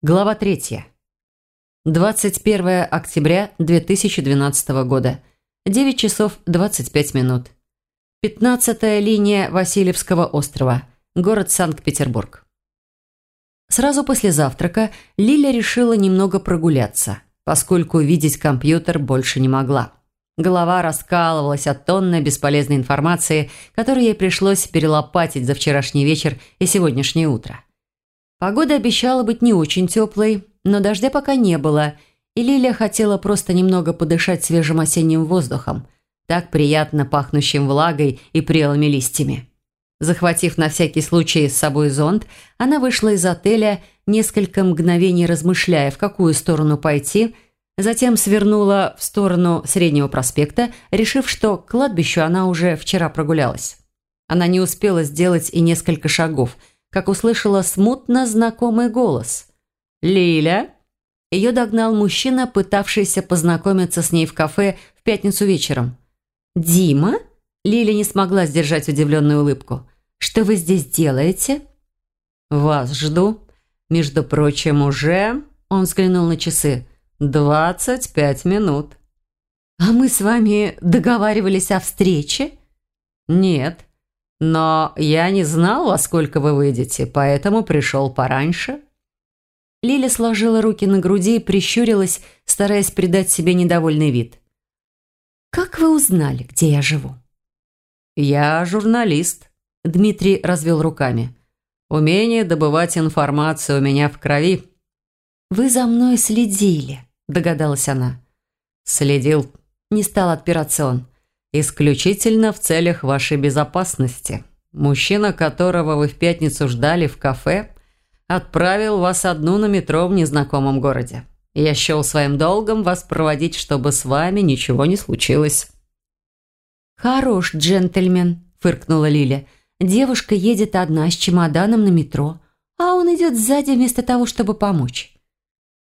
Глава 3. 21 октября 2012 года. 9 часов 25 минут. 15 линия Васильевского острова. Город Санкт-Петербург. Сразу после завтрака Лиля решила немного прогуляться, поскольку видеть компьютер больше не могла. Голова раскалывалась от тонны бесполезной информации, которую ей пришлось перелопатить за вчерашний вечер и сегодняшнее утро. Погода обещала быть не очень теплой, но дождя пока не было, и Лилия хотела просто немного подышать свежим осенним воздухом, так приятно пахнущим влагой и прелыми листьями. Захватив на всякий случай с собой зонт, она вышла из отеля, несколько мгновений размышляя, в какую сторону пойти, затем свернула в сторону Среднего проспекта, решив, что к кладбищу она уже вчера прогулялась. Она не успела сделать и несколько шагов – как услышала смутно знакомый голос. «Лиля?» Ее догнал мужчина, пытавшийся познакомиться с ней в кафе в пятницу вечером. «Дима?» Лиля не смогла сдержать удивленную улыбку. «Что вы здесь делаете?» «Вас жду. Между прочим, уже...» Он взглянул на часы. «Двадцать пять минут». «А мы с вами договаривались о встрече?» «Нет. Но я не знал, во сколько вы выйдете, поэтому пришел пораньше». Лиля сложила руки на груди и прищурилась, стараясь придать себе недовольный вид. «Как вы узнали, где я живу?» «Я журналист», – Дмитрий развел руками. «Умение добывать информацию у меня в крови». «Вы за мной следили», – догадалась она. «Следил», – не стал отпираться он. Исключительно в целях вашей безопасности. Мужчина, которого вы в пятницу ждали в кафе, отправил вас одну на метро в незнакомом городе. Я счел своим долгом вас проводить, чтобы с вами ничего не случилось». «Хорош, джентльмен», – фыркнула Лиля. «Девушка едет одна с чемоданом на метро, а он идет сзади вместо того, чтобы помочь».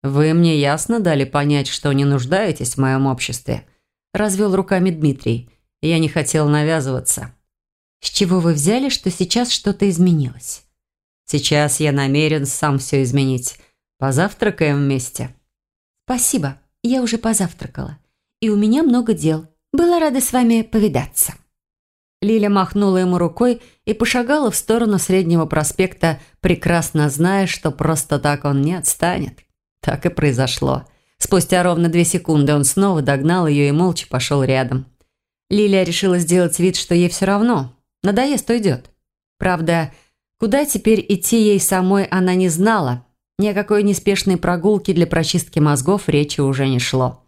«Вы мне ясно дали понять, что не нуждаетесь в моем обществе», – развел руками Дмитрий. Я не хотел навязываться. С чего вы взяли, что сейчас что-то изменилось? Сейчас я намерен сам все изменить. Позавтракаем вместе. Спасибо, я уже позавтракала. И у меня много дел. Была рада с вами повидаться. Лиля махнула ему рукой и пошагала в сторону Среднего проспекта, прекрасно зная, что просто так он не отстанет. Так и произошло. Спустя ровно две секунды он снова догнал ее и молча пошел рядом. Лилия решила сделать вид, что ей все равно. Надоест, уйдет. Правда, куда теперь идти ей самой она не знала. Ни о какой неспешной прогулке для прочистки мозгов речи уже не шло.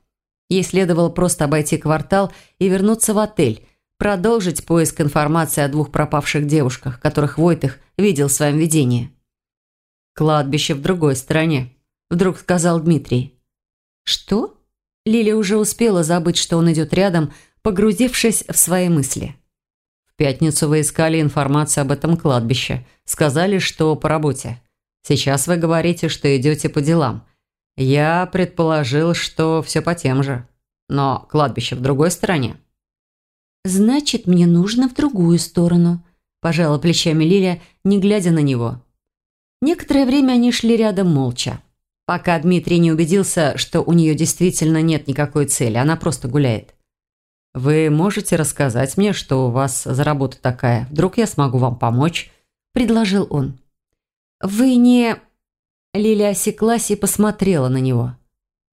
Ей следовало просто обойти квартал и вернуться в отель, продолжить поиск информации о двух пропавших девушках, которых Войтых видел в своем видении. «Кладбище в другой стороне», – вдруг сказал Дмитрий. «Что?» Лилия уже успела забыть, что он идет рядом, погрузившись в свои мысли. «В пятницу вы искали информацию об этом кладбище. Сказали, что по работе. Сейчас вы говорите, что идете по делам. Я предположил, что все по тем же. Но кладбище в другой стороне». «Значит, мне нужно в другую сторону», – пожала плечами Лиля, не глядя на него. Некоторое время они шли рядом молча. Пока Дмитрий не убедился, что у нее действительно нет никакой цели, она просто гуляет. «Вы можете рассказать мне, что у вас за работа такая? Вдруг я смогу вам помочь?» – предложил он. «Вы не...» Лиля осеклась и посмотрела на него.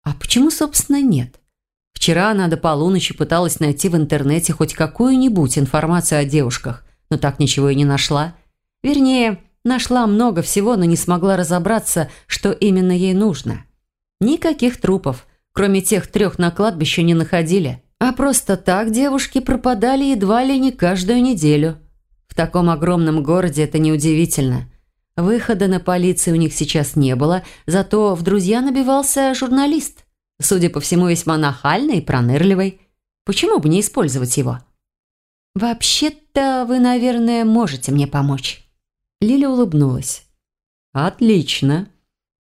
«А почему, собственно, нет? Вчера она до полуночи пыталась найти в интернете хоть какую-нибудь информацию о девушках, но так ничего и не нашла. Вернее, нашла много всего, но не смогла разобраться, что именно ей нужно. Никаких трупов, кроме тех трех на кладбище, не находили». А просто так девушки пропадали едва ли не каждую неделю. В таком огромном городе это неудивительно. Выхода на полицию у них сейчас не было, зато в друзья набивался журналист. Судя по всему, весьма нахальный и пронырливый. Почему бы не использовать его? «Вообще-то вы, наверное, можете мне помочь». Лиля улыбнулась. «Отлично».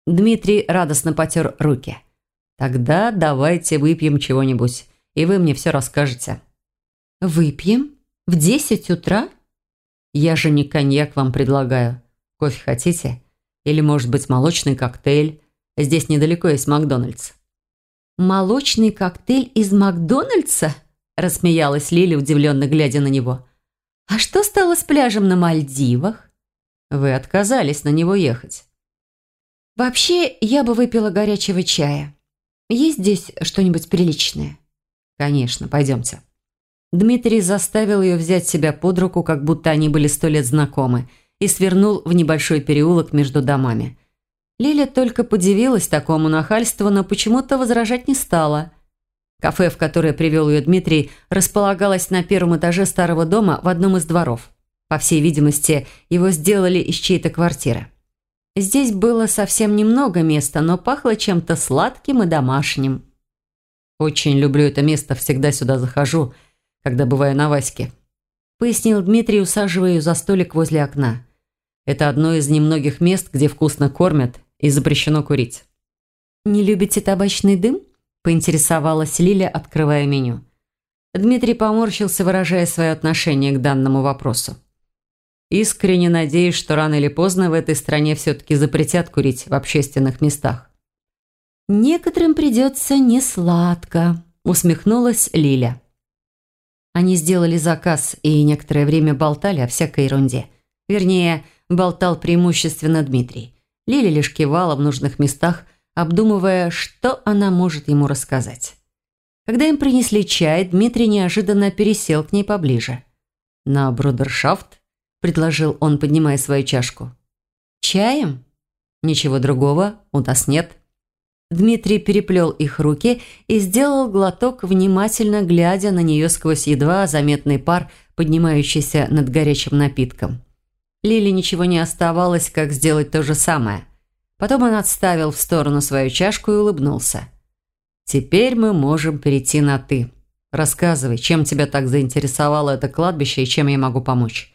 Дмитрий радостно потер руки. «Тогда давайте выпьем чего-нибудь и вы мне все расскажете». «Выпьем? В десять утра?» «Я же не коньяк вам предлагаю. Кофе хотите? Или, может быть, молочный коктейль? Здесь недалеко есть Макдональдс». «Молочный коктейль из Макдональдса?» – рассмеялась Лили, удивленно глядя на него. «А что стало с пляжем на Мальдивах?» «Вы отказались на него ехать». «Вообще, я бы выпила горячего чая. Есть здесь что-нибудь приличное?» «Конечно, пойдемте». Дмитрий заставил ее взять себя под руку, как будто они были сто лет знакомы, и свернул в небольшой переулок между домами. Лиля только подивилась такому нахальству, но почему-то возражать не стала. Кафе, в которое привел ее Дмитрий, располагалось на первом этаже старого дома в одном из дворов. По всей видимости, его сделали из чьей-то квартиры. Здесь было совсем немного места, но пахло чем-то сладким и домашним. «Очень люблю это место, всегда сюда захожу, когда бываю на Ваське», пояснил Дмитрий, усаживая ее за столик возле окна. «Это одно из немногих мест, где вкусно кормят и запрещено курить». «Не любите табачный дым?» – поинтересовалась Лиля, открывая меню. Дмитрий поморщился, выражая свое отношение к данному вопросу. «Искренне надеюсь, что рано или поздно в этой стране все-таки запретят курить в общественных местах». «Некоторым придется несладко», – усмехнулась Лиля. Они сделали заказ и некоторое время болтали о всякой ерунде. Вернее, болтал преимущественно Дмитрий. Лиля лишь кивала в нужных местах, обдумывая, что она может ему рассказать. Когда им принесли чай, Дмитрий неожиданно пересел к ней поближе. «На брудершафт?» – предложил он, поднимая свою чашку. «Чаем?» «Ничего другого у нас нет». Дмитрий переплел их руки и сделал глоток, внимательно глядя на нее сквозь едва заметный пар, поднимающийся над горячим напитком. Лиле ничего не оставалось, как сделать то же самое. Потом он отставил в сторону свою чашку и улыбнулся. «Теперь мы можем перейти на «ты». Рассказывай, чем тебя так заинтересовало это кладбище и чем я могу помочь?»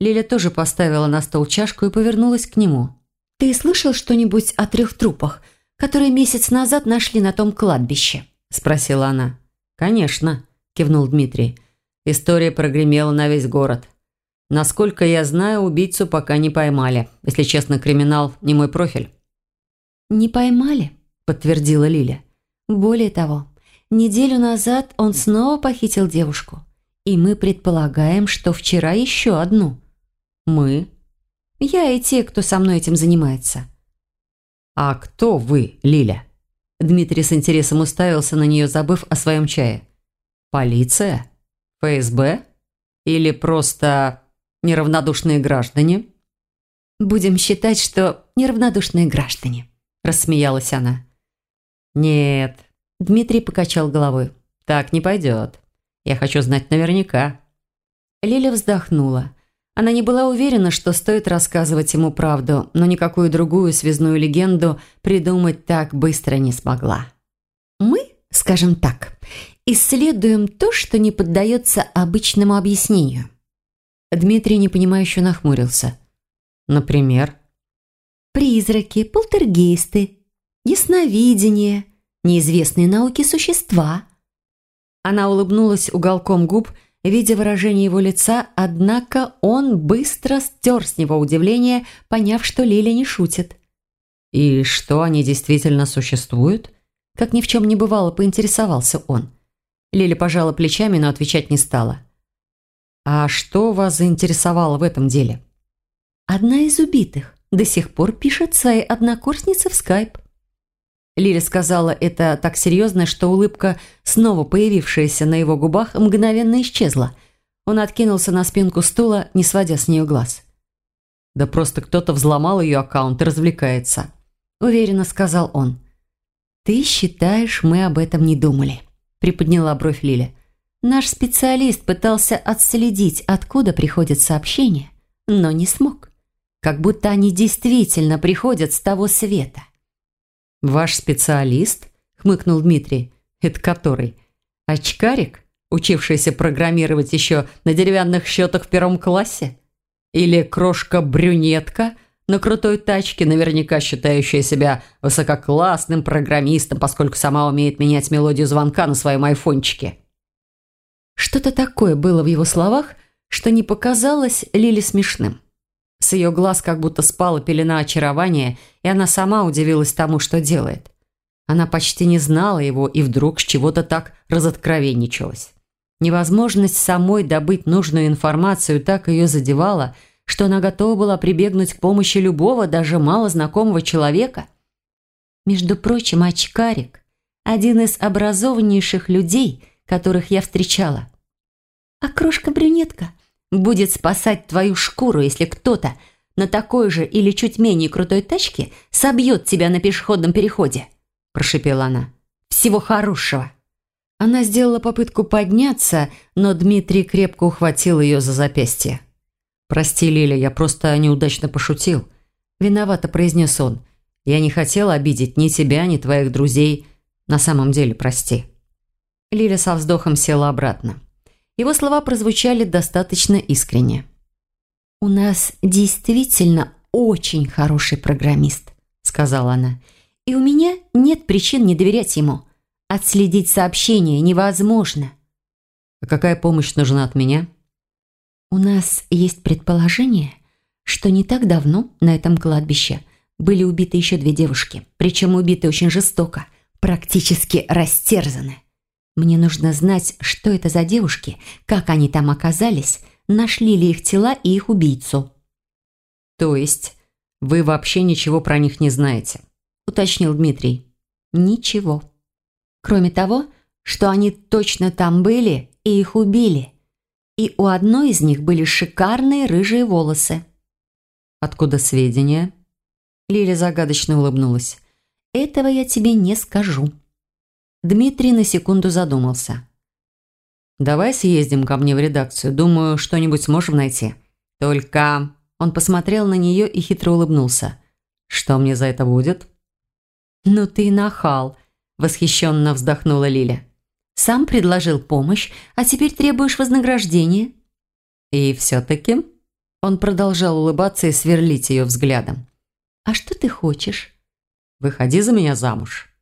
Лиля тоже поставила на стол чашку и повернулась к нему. «Ты слышал что-нибудь о трех трупах, которые месяц назад нашли на том кладбище?» – спросила она. «Конечно», – кивнул Дмитрий. «История прогремела на весь город. Насколько я знаю, убийцу пока не поймали. Если честно, криминал не мой профиль». «Не поймали?» – подтвердила Лиля. «Более того, неделю назад он снова похитил девушку. И мы предполагаем, что вчера еще одну». «Мы?» «Я и те, кто со мной этим занимается». «А кто вы, Лиля?» Дмитрий с интересом уставился на нее, забыв о своем чае. «Полиция? ФСБ? Или просто неравнодушные граждане?» «Будем считать, что неравнодушные граждане», – рассмеялась она. «Нет», – Дмитрий покачал головой. «Так не пойдет. Я хочу знать наверняка». Лиля вздохнула. Она не была уверена, что стоит рассказывать ему правду, но никакую другую связную легенду придумать так быстро не смогла. «Мы, скажем так, исследуем то, что не поддается обычному объяснению», Дмитрий непонимающе нахмурился. «Например?» «Призраки, полтергейсты, ясновидение, неизвестные науки существа». Она улыбнулась уголком губ, видя выражение его лица, однако он быстро стер с него удивление, поняв, что Лиля не шутит. «И что, они действительно существуют?» Как ни в чем не бывало, поинтересовался он. Лиля пожала плечами, но отвечать не стала. «А что вас заинтересовало в этом деле?» «Одна из убитых до сих пор пишет своей однокурснице в скайп». Лиля сказала это так серьезно, что улыбка, снова появившаяся на его губах, мгновенно исчезла. Он откинулся на спинку стула, не сводя с нее глаз. «Да просто кто-то взломал ее аккаунт и развлекается», – уверенно сказал он. «Ты считаешь, мы об этом не думали?» – приподняла бровь Лиля. Наш специалист пытался отследить, откуда приходят сообщения, но не смог. Как будто они действительно приходят с того света. «Ваш специалист?» – хмыкнул Дмитрий. «Это который? Очкарик, учившийся программировать еще на деревянных счетах в первом классе? Или крошка-брюнетка на крутой тачке, наверняка считающая себя высококлассным программистом, поскольку сама умеет менять мелодию звонка на своем айфончике?» Что-то такое было в его словах, что не показалось Лиле смешным. С ее глаз как будто спала пелена очарования, и она сама удивилась тому, что делает. Она почти не знала его и вдруг с чего-то так разоткровенничалась. Невозможность самой добыть нужную информацию так ее задевала, что она готова была прибегнуть к помощи любого, даже мало знакомого человека. Между прочим, очкарик – один из образованнейших людей, которых я встречала. А крошка-брюнетка будет спасать твою шкуру, если кто-то на такой же или чуть менее крутой тачке собьет тебя на пешеходном переходе прошипела она. «Всего хорошего!» Она сделала попытку подняться, но Дмитрий крепко ухватил ее за запястье. «Прости, Лиля, я просто неудачно пошутил», – виновато произнес он. «Я не хотел обидеть ни тебя, ни твоих друзей. На самом деле, прости». Лиля со вздохом села обратно. Его слова прозвучали достаточно искренне. «У нас действительно очень хороший программист», – сказала она. И у меня нет причин не доверять ему. Отследить сообщение невозможно. А какая помощь нужна от меня? У нас есть предположение, что не так давно на этом кладбище были убиты еще две девушки. Причем убиты очень жестоко, практически растерзаны. Мне нужно знать, что это за девушки, как они там оказались, нашли ли их тела и их убийцу. То есть вы вообще ничего про них не знаете? – уточнил Дмитрий. «Ничего. Кроме того, что они точно там были и их убили. И у одной из них были шикарные рыжие волосы». «Откуда сведения?» Лиля загадочно улыбнулась. «Этого я тебе не скажу». Дмитрий на секунду задумался. «Давай съездим ко мне в редакцию. Думаю, что-нибудь сможем найти. Только...» Он посмотрел на нее и хитро улыбнулся. «Что мне за это будет?» «Ну ты нахал!» – восхищенно вздохнула Лиля. «Сам предложил помощь, а теперь требуешь вознаграждения». «И все-таки?» Он продолжал улыбаться и сверлить ее взглядом. «А что ты хочешь?» «Выходи за меня замуж».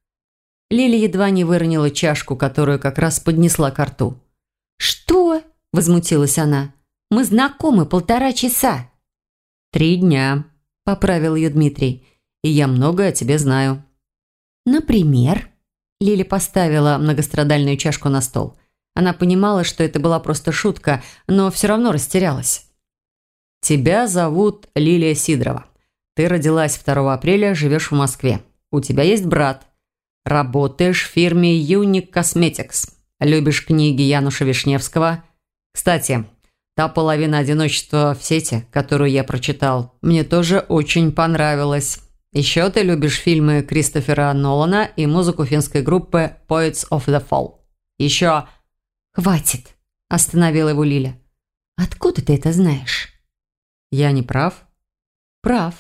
Лиля едва не выронила чашку, которую как раз поднесла к рту. «Что?» – возмутилась она. «Мы знакомы полтора часа». «Три дня», – поправил ее Дмитрий. «И я много о тебе знаю». «Например?» Лили поставила многострадальную чашку на стол. Она понимала, что это была просто шутка, но все равно растерялась. «Тебя зовут Лилия Сидорова. Ты родилась 2 апреля, живешь в Москве. У тебя есть брат. Работаешь в фирме Unique Cosmetics. Любишь книги Януша Вишневского. Кстати, та половина одиночества в сети, которую я прочитал, мне тоже очень понравилась. Еще ты любишь фильмы Кристофера Нолана и музыку финской группы Poets of the Fall. Еще... «Хватит!» – остановила его Лиля. «Откуда ты это знаешь?» «Я не прав?» «Прав.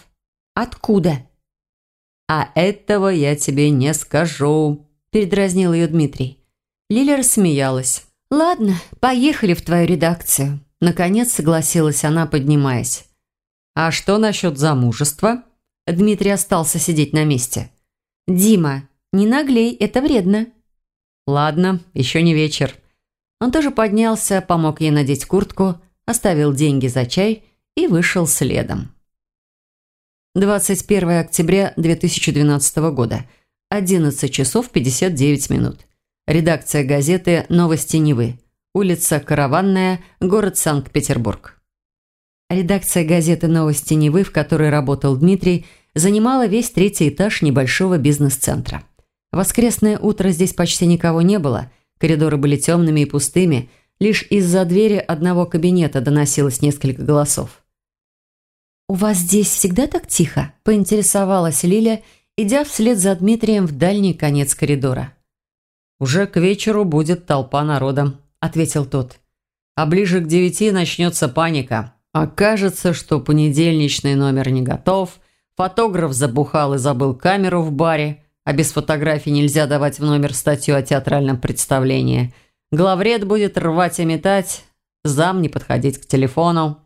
Откуда?» «А этого я тебе не скажу», – передразнил ее Дмитрий. Лиля рассмеялась. «Ладно, поехали в твою редакцию». Наконец согласилась она, поднимаясь. «А что насчет замужества?» Дмитрий остался сидеть на месте. «Дима, не наглей, это вредно». «Ладно, еще не вечер». Он тоже поднялся, помог ей надеть куртку, оставил деньги за чай и вышел следом. 21 октября 2012 года. 11 часов 59 минут. Редакция газеты «Новости Невы». Улица Караванная, город Санкт-Петербург. Редакция газеты «Новости Невы», в которой работал Дмитрий, занимала весь третий этаж небольшого бизнес-центра. воскресное утро здесь почти никого не было, коридоры были темными и пустыми, лишь из-за двери одного кабинета доносилось несколько голосов. «У вас здесь всегда так тихо?» – поинтересовалась Лиля, идя вслед за Дмитрием в дальний конец коридора. «Уже к вечеру будет толпа народа», – ответил тот. «А ближе к девяти начнется паника. Окажется, что понедельничный номер не готов, фотограф забухал и забыл камеру в баре, а без фотографий нельзя давать в номер статью о театральном представлении. Главред будет рвать и метать, зам не подходить к телефону.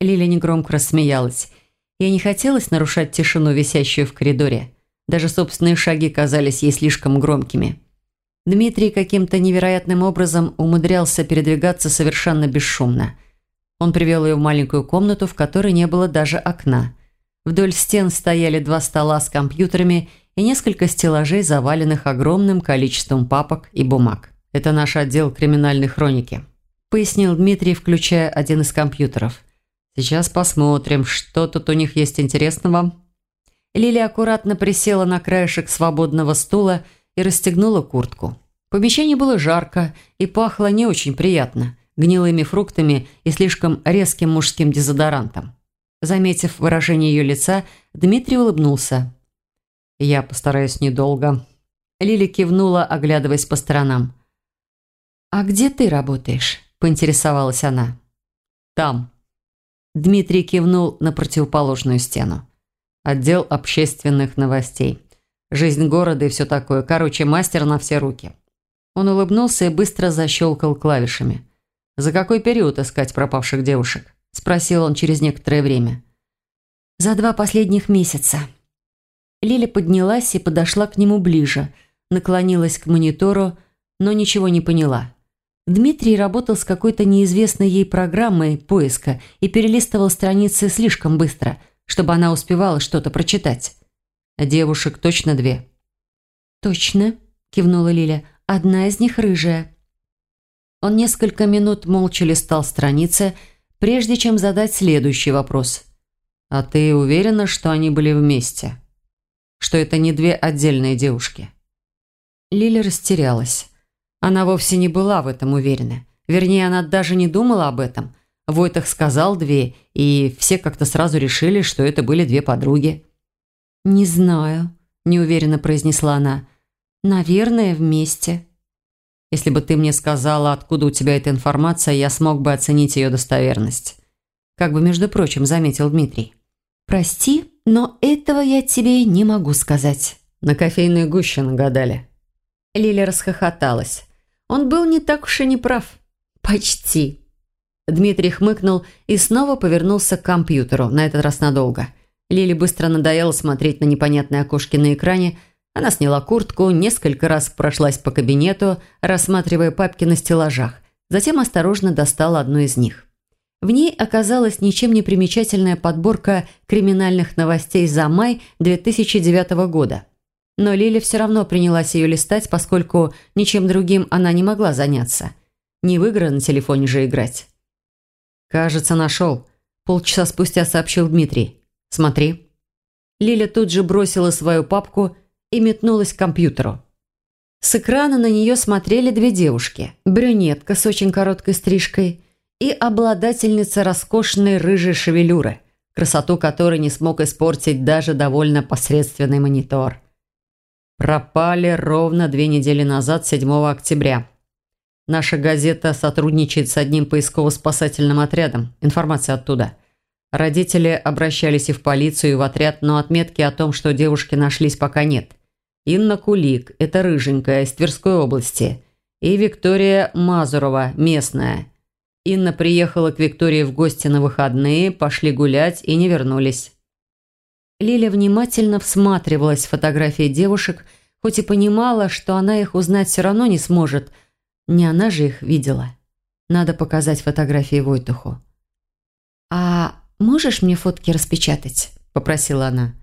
Лиля негромко рассмеялась. Ей не хотелось нарушать тишину, висящую в коридоре. Даже собственные шаги казались ей слишком громкими. Дмитрий каким-то невероятным образом умудрялся передвигаться совершенно бесшумно – Он привел ее в маленькую комнату, в которой не было даже окна. Вдоль стен стояли два стола с компьютерами и несколько стеллажей, заваленных огромным количеством папок и бумаг. «Это наш отдел криминальной хроники», – пояснил Дмитрий, включая один из компьютеров. «Сейчас посмотрим, что тут у них есть интересного». Лилия аккуратно присела на краешек свободного стула и расстегнула куртку. В помещении было жарко и пахло не очень приятно, гнилыми фруктами и слишком резким мужским дезодорантом. Заметив выражение ее лица, Дмитрий улыбнулся. «Я постараюсь недолго». Лили кивнула, оглядываясь по сторонам. «А где ты работаешь?» – поинтересовалась она. «Там». Дмитрий кивнул на противоположную стену. «Отдел общественных новостей. Жизнь города и все такое. Короче, мастер на все руки». Он улыбнулся и быстро защелкал клавишами. «За какой период искать пропавших девушек?» – спросил он через некоторое время. «За два последних месяца». Лиля поднялась и подошла к нему ближе, наклонилась к монитору, но ничего не поняла. Дмитрий работал с какой-то неизвестной ей программой поиска и перелистывал страницы слишком быстро, чтобы она успевала что-то прочитать. «Девушек точно две?» «Точно», – кивнула Лиля. «Одна из них рыжая». Он несколько минут молча листал страницы, прежде чем задать следующий вопрос. «А ты уверена, что они были вместе? Что это не две отдельные девушки?» Лиля растерялась. Она вовсе не была в этом уверена. Вернее, она даже не думала об этом. Войтах сказал две, и все как-то сразу решили, что это были две подруги. «Не знаю», – неуверенно произнесла она. «Наверное, вместе». Если бы ты мне сказала, откуда у тебя эта информация, я смог бы оценить ее достоверность. Как бы, между прочим, заметил Дмитрий. Прости, но этого я тебе не могу сказать. На кофейной гуще нагадали. Лиля расхохоталась. Он был не так уж и не прав. Почти. Дмитрий хмыкнул и снова повернулся к компьютеру, на этот раз надолго. Лиле быстро надоело смотреть на непонятные окошки на экране, она сняла куртку, несколько раз прошлась по кабинету, рассматривая папки на стеллажах, затем осторожно достала одну из них. В ней оказалась ничем не примечательная подборка криминальных новостей за май 2009 года. Но Лиля все равно принялась ее листать, поскольку ничем другим она не могла заняться. Не в игры на телефоне же играть. «Кажется, нашел», – полчаса спустя сообщил Дмитрий. «Смотри». Лиля тут же бросила свою папку и метнулась к компьютеру. С экрана на нее смотрели две девушки. Брюнетка с очень короткой стрижкой и обладательница роскошной рыжей шевелюры, красоту которой не смог испортить даже довольно посредственный монитор. Пропали ровно две недели назад, 7 октября. Наша газета сотрудничает с одним поисково-спасательным отрядом. Информация оттуда – Родители обращались и в полицию, и в отряд, но отметки о том, что девушки нашлись, пока нет. Инна Кулик, это рыженькая, из Тверской области. И Виктория Мазурова, местная. Инна приехала к Виктории в гости на выходные, пошли гулять и не вернулись. Лиля внимательно всматривалась в фотографии девушек, хоть и понимала, что она их узнать все равно не сможет. Не она же их видела. Надо показать фотографии Войтуху. «А «Можешь мне фотки распечатать?» – попросила она.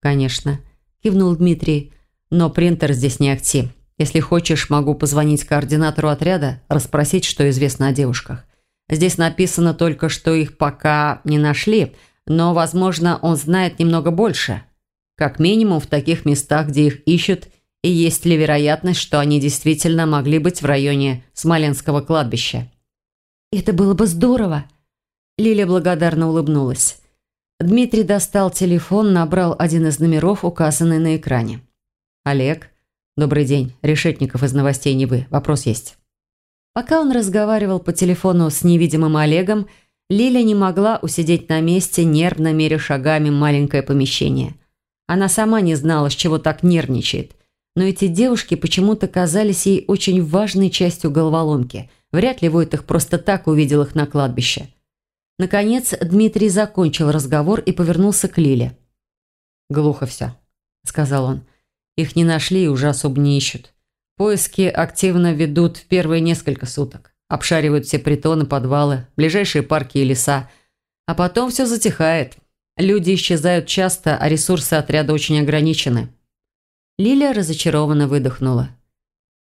«Конечно», – кивнул Дмитрий. «Но принтер здесь не акти. Если хочешь, могу позвонить координатору отряда, расспросить, что известно о девушках. Здесь написано только, что их пока не нашли, но, возможно, он знает немного больше. Как минимум в таких местах, где их ищут, и есть ли вероятность, что они действительно могли быть в районе Смоленского кладбища». «Это было бы здорово!» Лиля благодарно улыбнулась. Дмитрий достал телефон, набрал один из номеров, указанный на экране. «Олег, добрый день. Решетников из новостей не вы. Вопрос есть». Пока он разговаривал по телефону с невидимым Олегом, Лиля не могла усидеть на месте, нервно меря шагами маленькое помещение. Она сама не знала, с чего так нервничает. Но эти девушки почему-то казались ей очень важной частью головоломки. Вряд ли Войтых просто так увидел их на кладбище. Наконец Дмитрий закончил разговор и повернулся к Лиле. «Глухо все», — сказал он. «Их не нашли и уже особо не ищут. Поиски активно ведут в первые несколько суток. Обшаривают все притоны, подвалы, ближайшие парки и леса. А потом все затихает. Люди исчезают часто, а ресурсы отряда очень ограничены. Лиля разочарованно выдохнула.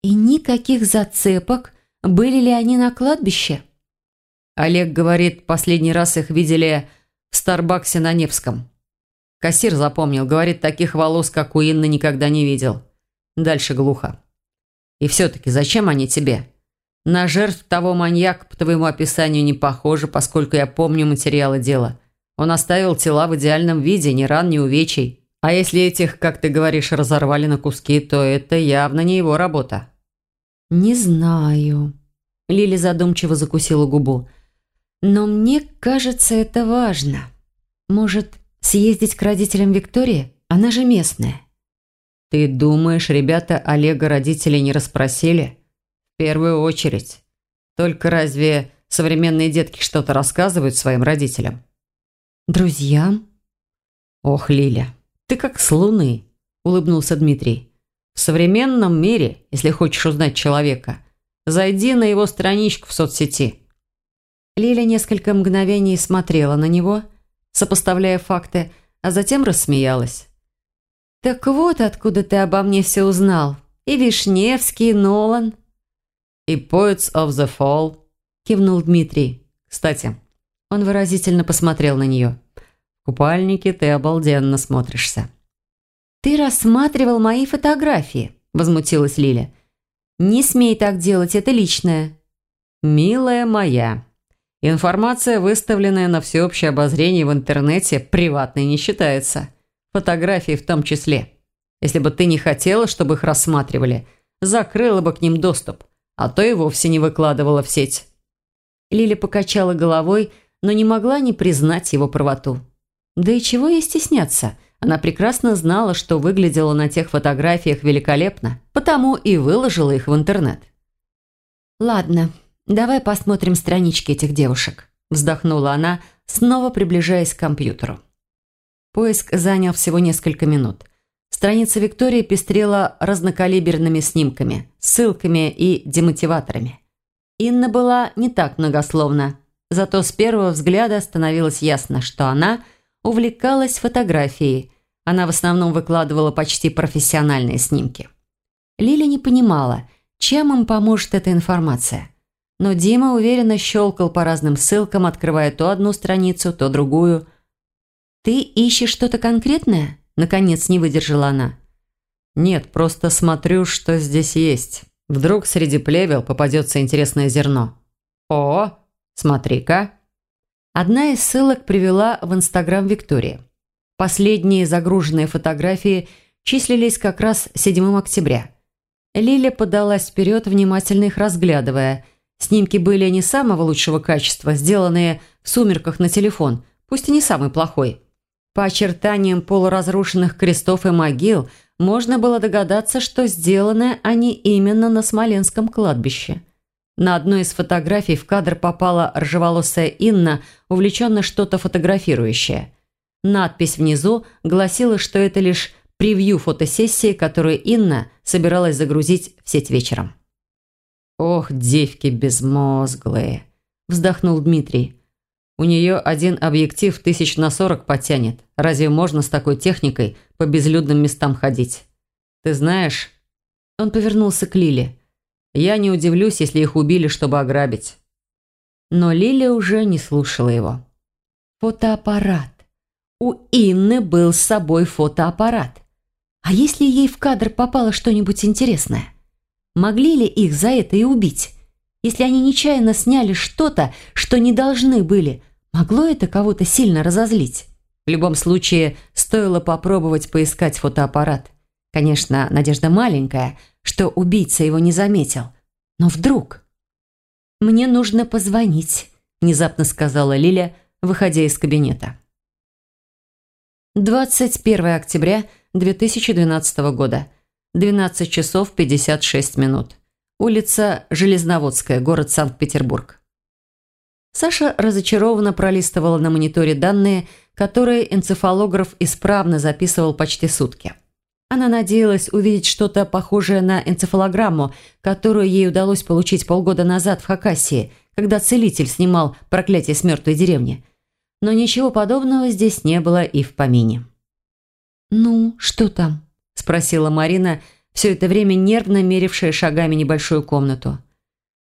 «И никаких зацепок? Были ли они на кладбище?» Олег говорит, последний раз их видели в Старбаксе на Невском. Кассир запомнил, говорит, таких волос, как у Инны, никогда не видел. Дальше глухо. И все-таки зачем они тебе? На жертв того маньяка по твоему описанию не похоже, поскольку я помню материалы дела. Он оставил тела в идеальном виде, ни ран, ни увечий. А если этих, как ты говоришь, разорвали на куски, то это явно не его работа. «Не знаю». Лили задумчиво закусила губу. «Но мне кажется, это важно. Может, съездить к родителям Виктории? Она же местная». «Ты думаешь, ребята Олега родителей не расспросили?» «В первую очередь. Только разве современные детки что-то рассказывают своим родителям?» «Друзьям?» «Ох, Лиля, ты как с луны», – улыбнулся Дмитрий. «В современном мире, если хочешь узнать человека, зайди на его страничку в соцсети». Лиля несколько мгновений смотрела на него, сопоставляя факты, а затем рассмеялась. «Так вот откуда ты обо мне все узнал. И Вишневский, и Нолан». «И Poets of the Fall», – кивнул Дмитрий. «Кстати, он выразительно посмотрел на нее. «В купальнике ты обалденно смотришься». «Ты рассматривал мои фотографии», – возмутилась Лиля. «Не смей так делать, это личное». «Милая моя, информация, выставленная на всеобщее обозрение в интернете, приватной не считается. Фотографии в том числе. Если бы ты не хотела, чтобы их рассматривали, закрыла бы к ним доступ, а то и вовсе не выкладывала в сеть». Лиля покачала головой, – но не могла не признать его правоту. Да и чего ей стесняться? Она прекрасно знала, что выглядела на тех фотографиях великолепно, потому и выложила их в интернет. «Ладно, давай посмотрим странички этих девушек», – вздохнула она, снова приближаясь к компьютеру. Поиск занял всего несколько минут. Страница Виктории пестрела разнокалиберными снимками, ссылками и демотиваторами. Инна была не так многословна – Зато с первого взгляда становилось ясно, что она увлекалась фотографией. Она в основном выкладывала почти профессиональные снимки. Лиля не понимала, чем им поможет эта информация. Но Дима уверенно щелкал по разным ссылкам, открывая то одну страницу, то другую. «Ты ищешь что-то конкретное?» Наконец не выдержала она. «Нет, просто смотрю, что здесь есть. Вдруг среди плевел попадется интересное зерно». «О, Смотри-ка». Одна из ссылок привела в Инстаграм Виктории. Последние загруженные фотографии числились как раз 7 октября. Лиля подалась вперед, внимательно их разглядывая. Снимки были не самого лучшего качества, сделанные в сумерках на телефон, пусть и не самый плохой. По очертаниям полуразрушенных крестов и могил можно было догадаться, что сделаны они именно на Смоленском кладбище. На одной из фотографий в кадр попала ржеволосая Инна, увлеченно что-то фотографирующая. Надпись внизу гласила, что это лишь превью фотосессии, которую Инна собиралась загрузить в сеть вечером. «Ох, девки безмозглые!» – вздохнул Дмитрий. «У нее один объектив тысяч на сорок потянет. Разве можно с такой техникой по безлюдным местам ходить? Ты знаешь...» Он повернулся к Лиле. Я не удивлюсь, если их убили, чтобы ограбить». Но Лиля уже не слушала его. Фотоаппарат. У Инны был с собой фотоаппарат. А если ей в кадр попало что-нибудь интересное? Могли ли их за это и убить? Если они нечаянно сняли что-то, что не должны были, могло это кого-то сильно разозлить? В любом случае, стоило попробовать поискать фотоаппарат. Конечно, надежда маленькая – что убийца его не заметил. Но вдруг... «Мне нужно позвонить», – внезапно сказала Лиля, выходя из кабинета. 21 октября 2012 года. 12 часов 56 минут. Улица Железноводская, город Санкт-Петербург. Саша разочарованно пролистывала на мониторе данные, которые энцефалограф исправно записывал почти сутки. Она надеялась увидеть что-то похожее на энцефалограмму, которую ей удалось получить полгода назад в Хакасии, когда целитель снимал проклятие с мертвой деревни. Но ничего подобного здесь не было и в помине. «Ну, что там?» – спросила Марина, все это время нервно мерившая шагами небольшую комнату.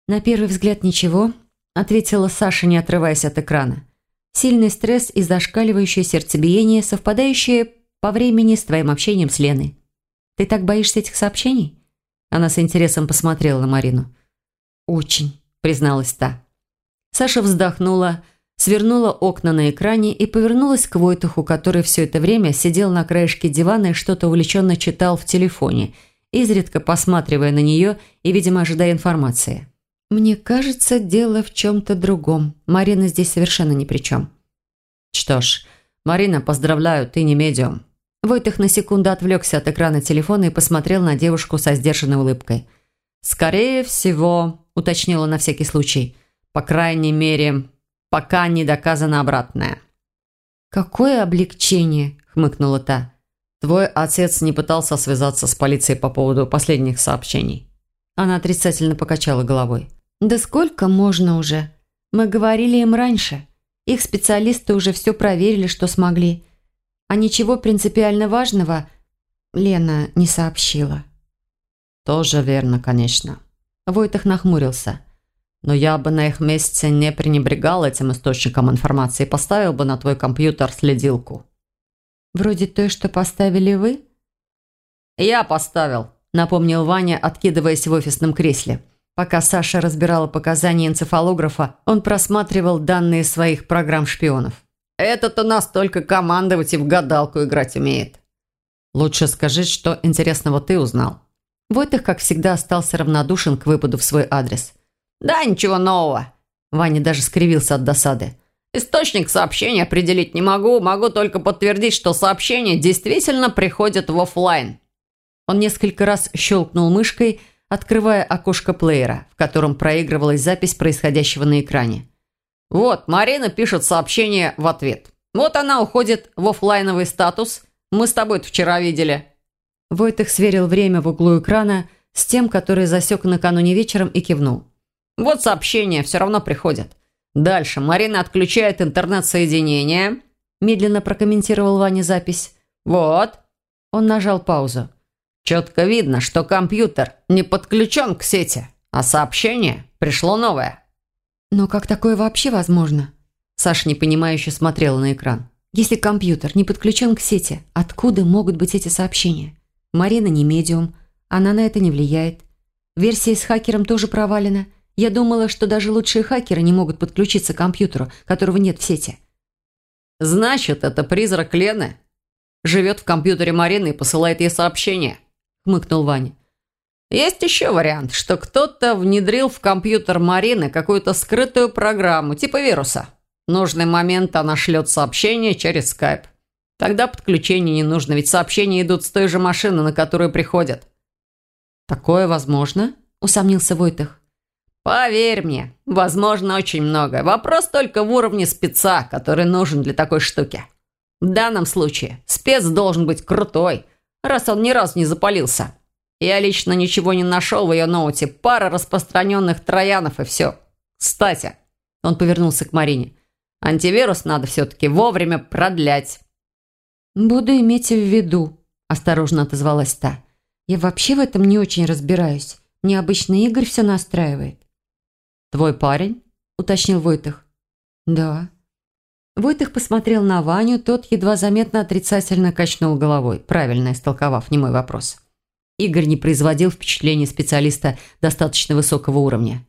«На первый взгляд ничего», – ответила Саша, не отрываясь от экрана. «Сильный стресс и зашкаливающее сердцебиение, совпадающие по времени с твоим общением с Леной. Ты так боишься этих сообщений?» Она с интересом посмотрела на Марину. «Очень», – призналась та. Саша вздохнула, свернула окна на экране и повернулась к Войтуху, который все это время сидел на краешке дивана и что-то увлеченно читал в телефоне, изредка посматривая на нее и, видимо, ожидая информации. «Мне кажется, дело в чем-то другом. Марина здесь совершенно ни при чем». «Что ж, Марина, поздравляю, ты не медиум. Войтых на секунду отвлекся от экрана телефона и посмотрел на девушку со сдержанной улыбкой. «Скорее всего», – уточнила на всякий случай, – «по крайней мере, пока не доказано обратное». «Какое облегчение», – хмыкнула та. «Твой отец не пытался связаться с полицией по поводу последних сообщений». Она отрицательно покачала головой. «Да сколько можно уже? Мы говорили им раньше. Их специалисты уже все проверили, что смогли. А ничего принципиально важного Лена не сообщила. «Тоже верно, конечно». Войтах нахмурился. «Но я бы на их месте не пренебрегал этим источником информации и поставил бы на твой компьютер следилку». «Вроде той, что поставили вы?» «Я поставил», – напомнил Ваня, откидываясь в офисном кресле. Пока Саша разбирала показания энцефалографа, он просматривал данные своих программ шпионов. Этот у нас только командовать и в гадалку играть умеет. Лучше скажи, что интересного ты узнал. Войтых, как всегда, остался равнодушен к выпаду в свой адрес. Да, ничего нового. Ваня даже скривился от досады. Источник сообщения определить не могу, могу только подтвердить, что сообщения действительно приходят в офлайн. Он несколько раз щелкнул мышкой, открывая окошко плеера, в котором проигрывалась запись происходящего на экране. Вот, Марина пишет сообщение в ответ. Вот она уходит в офлайновый статус. Мы с тобой вчера видели. Войтых сверил время в углу экрана с тем, который засек накануне вечером и кивнул. Вот сообщение все равно приходит. Дальше Марина отключает интернет-соединение. Медленно прокомментировал Ваня запись. Вот. Он нажал паузу. Четко видно, что компьютер не подключен к сети, а сообщение пришло новое. Но как такое вообще возможно? Саша непонимающе смотрела на экран. Если компьютер не подключен к сети, откуда могут быть эти сообщения? Марина не медиум, она на это не влияет. Версия с хакером тоже провалена. Я думала, что даже лучшие хакеры не могут подключиться к компьютеру, которого нет в сети. «Значит, это призрак Лены? Живет в компьютере Марины и посылает ей сообщение», – хмыкнул Ваня. Есть еще вариант, что кто-то внедрил в компьютер Марины какую-то скрытую программу, типа вируса. В нужный момент она шлет сообщение через скайп. Тогда подключение не нужно, ведь сообщения идут с той же машины, на которую приходят. «Такое возможно?» – усомнился Войтых. «Поверь мне, возможно очень много. Вопрос только в уровне спеца, который нужен для такой штуки. В данном случае спец должен быть крутой, раз он ни разу не запалился». Я лично ничего не нашел в ее ноуте. Пара распространенных троянов и все. Кстати, он повернулся к Марине. Антивирус надо все-таки вовремя продлять. «Буду иметь в виду», – осторожно отозвалась та. «Я вообще в этом не очень разбираюсь. Мне обычно Игорь все настраивает». «Твой парень?» – уточнил Войтых. «Да». Войтых посмотрел на Ваню, тот едва заметно отрицательно качнул головой, правильно истолковав немой вопрос. Игорь не производил впечатления специалиста достаточно высокого уровня.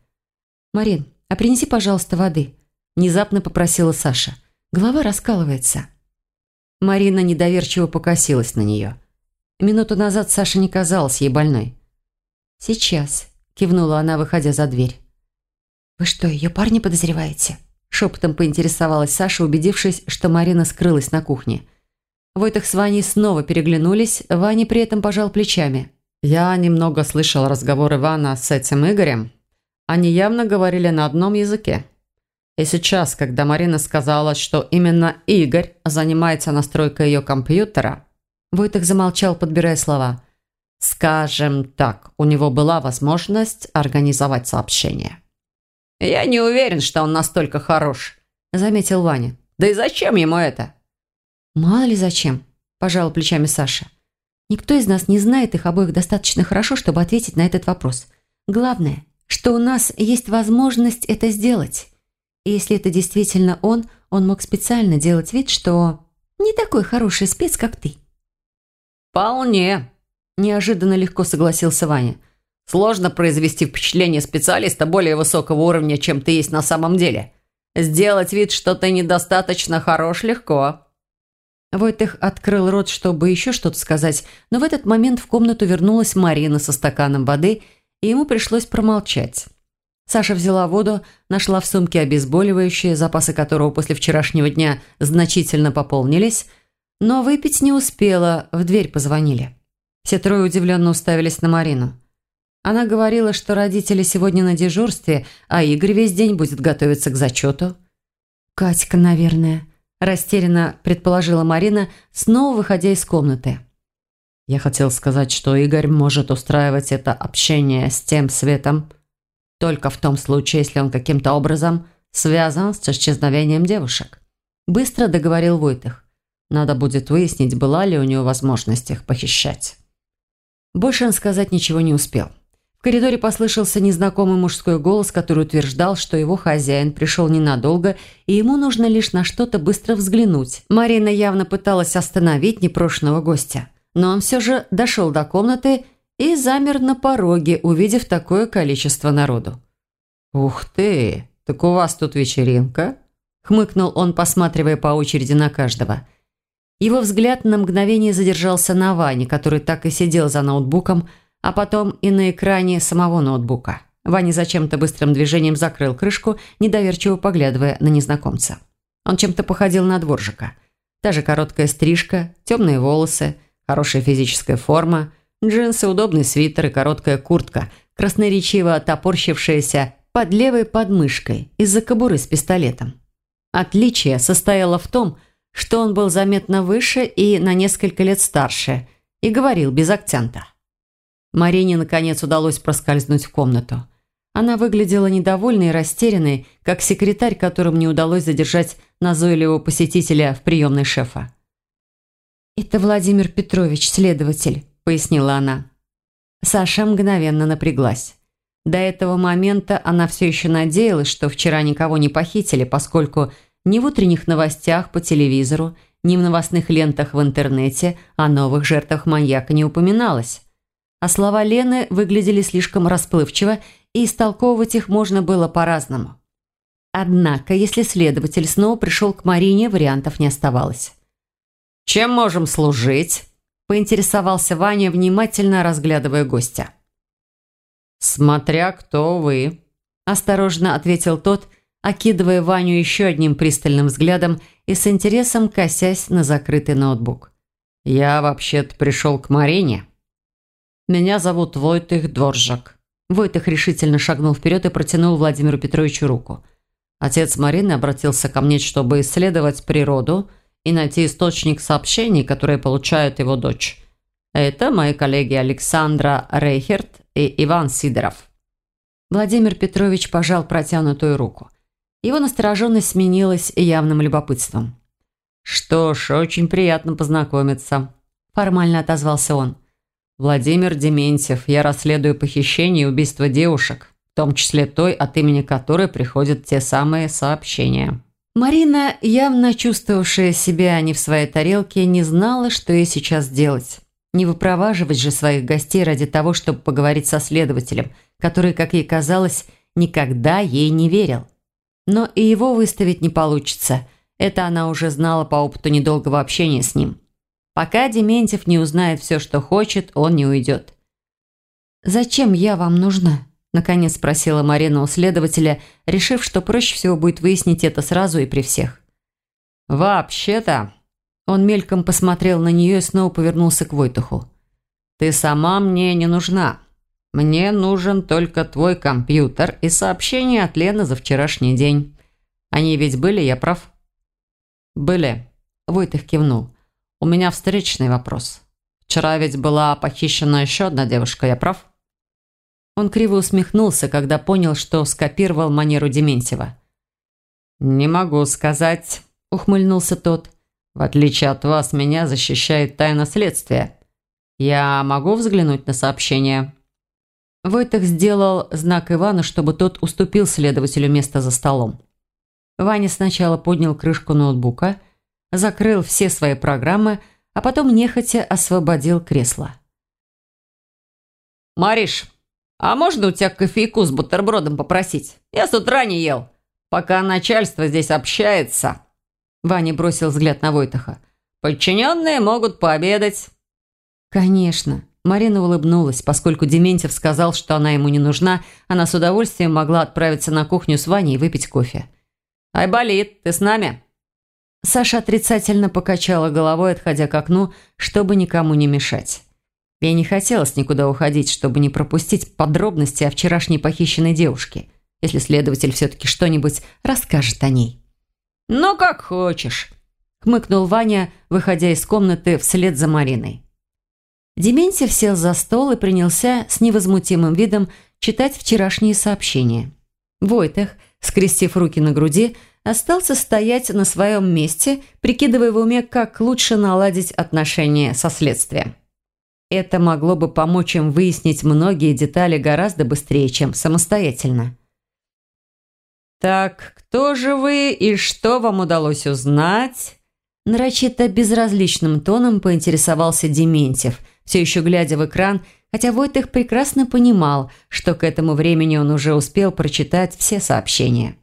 «Марин, а принеси, пожалуйста, воды», – внезапно попросила Саша. Голова раскалывается. Марина недоверчиво покосилась на нее. Минуту назад Саша не казалась ей больной. «Сейчас», – кивнула она, выходя за дверь. «Вы что, ее парня подозреваете?» Шепотом поинтересовалась Саша, убедившись, что Марина скрылась на кухне. Войтах с Ваней снова переглянулись, Ваня при этом пожал плечами. Я немного слышал разговор Ивана с этим Игорем. Они явно говорили на одном языке. И сейчас, когда Марина сказала, что именно Игорь занимается настройкой ее компьютера, Войтых замолчал, подбирая слова. «Скажем так, у него была возможность организовать сообщение». «Я не уверен, что он настолько хорош», – заметил Ваня. «Да и зачем ему это?» «Мало ли зачем», – пожал плечами Саша. «Никто из нас не знает их обоих достаточно хорошо, чтобы ответить на этот вопрос. Главное, что у нас есть возможность это сделать. И если это действительно он, он мог специально делать вид, что не такой хороший спец, как ты». «Вполне», – неожиданно легко согласился Ваня. «Сложно произвести впечатление специалиста более высокого уровня, чем ты есть на самом деле. Сделать вид, что ты недостаточно хорош, легко». Войтых открыл рот, чтобы еще что-то сказать, но в этот момент в комнату вернулась Марина со стаканом воды, и ему пришлось промолчать. Саша взяла воду, нашла в сумке обезболивающее, запасы которого после вчерашнего дня значительно пополнились, но выпить не успела, в дверь позвонили. Все трое удивленно уставились на Марину. Она говорила, что родители сегодня на дежурстве, а Игорь весь день будет готовиться к зачету. «Катька, наверное», Растерянно предположила Марина, снова выходя из комнаты. Я хотел сказать, что Игорь может устраивать это общение с тем светом только в том случае, если он каким-то образом связан с исчезновением девушек. Быстро договорил Войтых. Надо будет выяснить, была ли у него возможность их похищать. Больше он сказать ничего не успел. В коридоре послышался незнакомый мужской голос, который утверждал, что его хозяин пришел ненадолго, и ему нужно лишь на что-то быстро взглянуть. Марина явно пыталась остановить непрошенного гостя. Но он все же дошел до комнаты и замер на пороге, увидев такое количество народу. «Ух ты! Так у вас тут вечеринка?» – хмыкнул он, посматривая по очереди на каждого. Его взгляд на мгновение задержался на Ване, который так и сидел за ноутбуком, а потом и на экране самого ноутбука. Ваня зачем-то быстрым движением закрыл крышку, недоверчиво поглядывая на незнакомца. Он чем-то походил на дворжика. Та же короткая стрижка, темные волосы, хорошая физическая форма, джинсы, удобный свитер и короткая куртка, красноречиво топорщившаяся под левой подмышкой из-за кобуры с пистолетом. Отличие состояло в том, что он был заметно выше и на несколько лет старше, и говорил без акцента. Марине, наконец, удалось проскользнуть в комнату. Она выглядела недовольной и растерянной, как секретарь, которым не удалось задержать назойливого посетителя в приемной шефа. «Это Владимир Петрович, следователь», – пояснила она. Саша мгновенно напряглась. До этого момента она все еще надеялась, что вчера никого не похитили, поскольку ни в утренних новостях по телевизору, ни в новостных лентах в интернете о новых жертвах маньяка не упоминалось а слова Лены выглядели слишком расплывчиво, и истолковывать их можно было по-разному. Однако, если следователь снова пришел к Марине, вариантов не оставалось. «Чем можем служить?» – поинтересовался Ваня, внимательно разглядывая гостя. «Смотря кто вы», – осторожно ответил тот, окидывая Ваню еще одним пристальным взглядом и с интересом косясь на закрытый ноутбук. «Я вообще-то пришел к Марине». Меня зовут Войтых Дворжак». Войтых решительно шагнул вперед и протянул Владимиру Петровичу руку. Отец Марины обратился ко мне, чтобы исследовать природу и найти источник сообщений, которые получает его дочь. Это мои коллеги Александра Рейхерт и Иван Сидоров. Владимир Петрович пожал протянутую руку. Его настороженность сменилась явным любопытством. «Что ж, очень приятно познакомиться», – формально отозвался он. Владимир Дементьев, я расследую похищение и убийство девушек, в том числе той, от имени которой приходят те самые сообщения». Марина, явно чувствовавшая себя не в своей тарелке, не знала, что ей сейчас делать. Не выпроваживать же своих гостей ради того, чтобы поговорить со следователем, который, как ей казалось, никогда ей не верил. Но и его выставить не получится. Это она уже знала по опыту недолгого общения с ним. Пока Дементьев не узнает все, что хочет, он не уйдет. «Зачем я вам нужна?» – наконец спросила Марина у следователя, решив, что проще всего будет выяснить это сразу и при всех. «Вообще-то...» Он мельком посмотрел на нее и снова повернулся к Войтуху. «Ты сама мне не нужна. Мне нужен только твой компьютер и сообщение от Лены за вчерашний день. Они ведь были, я прав?» «Были», – Войтых кивнул. У меня встречный вопрос. Вчера ведь была похищена еще одна девушка, я прав?» Он криво усмехнулся, когда понял, что скопировал манеру Дементьева. «Не могу сказать», – ухмыльнулся тот. «В отличие от вас, меня защищает тайна следствия. Я могу взглянуть на сообщение?» Войтах сделал знак Ивану, чтобы тот уступил следователю место за столом. Ваня сначала поднял крышку ноутбука, закрыл все свои программы, а потом нехотя освободил кресло. «Мариш, а можно у тебя кофейку с бутербродом попросить? Я с утра не ел, пока начальство здесь общается». Ваня бросил взгляд на Войтаха. «Подчиненные могут пообедать». «Конечно». Марина улыбнулась, поскольку Дементьев сказал, что она ему не нужна, она с удовольствием могла отправиться на кухню с Ваней и выпить кофе. «Айболит, ты с нами?» Саша отрицательно покачала головой, отходя к окну, чтобы никому не мешать. Ей не хотелось никуда уходить, чтобы не пропустить подробности о вчерашней похищенной девушке, если следователь все-таки что-нибудь расскажет о ней. «Ну, как хочешь», – хмыкнул Ваня, выходя из комнаты вслед за Мариной. Дементьев сел за стол и принялся с невозмутимым видом читать вчерашние сообщения. Войтах, скрестив руки на груди, остался стоять на своем месте, прикидывая в уме, как лучше наладить отношения со следствием. Это могло бы помочь им выяснить многие детали гораздо быстрее, чем самостоятельно. «Так, кто же вы и что вам удалось узнать?» Нарочито безразличным тоном поинтересовался Дементьев, все еще глядя в экран, хотя Войтых прекрасно понимал, что к этому времени он уже успел прочитать все сообщения.